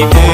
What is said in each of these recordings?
happy.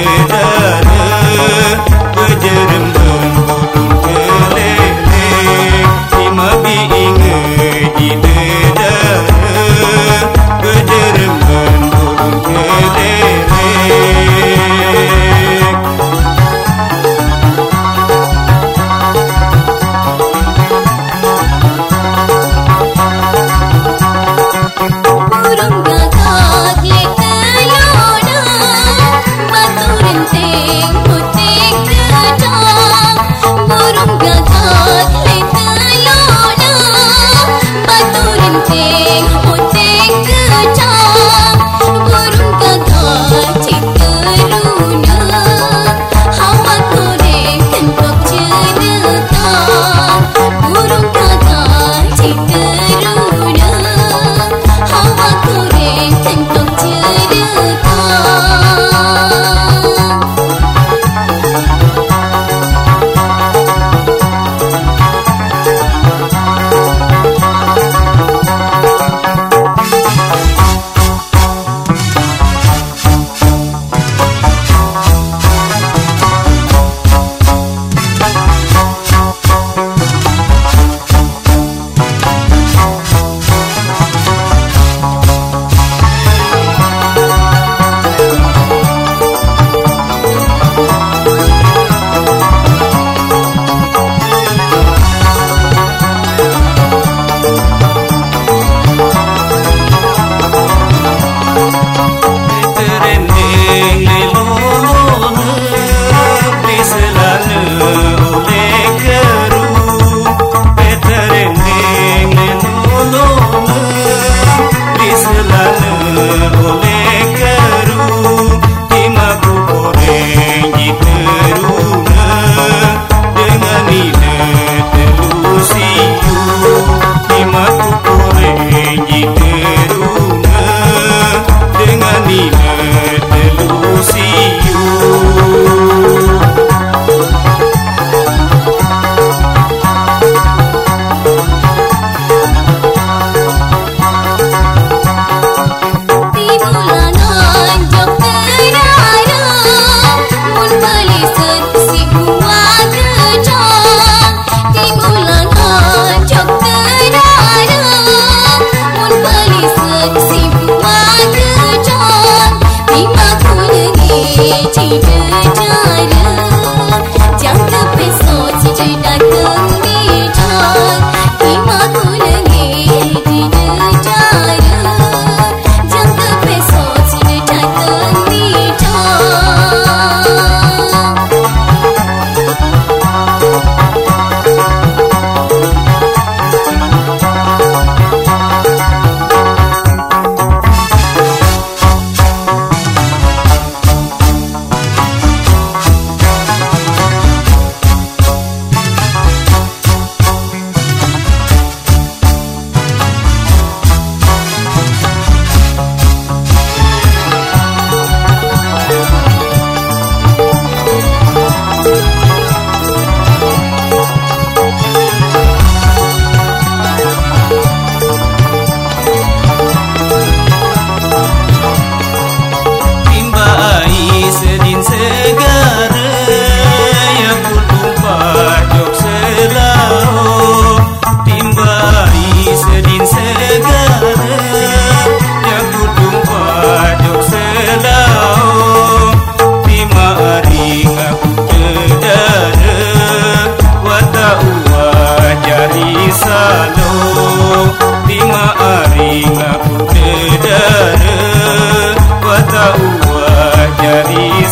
الذي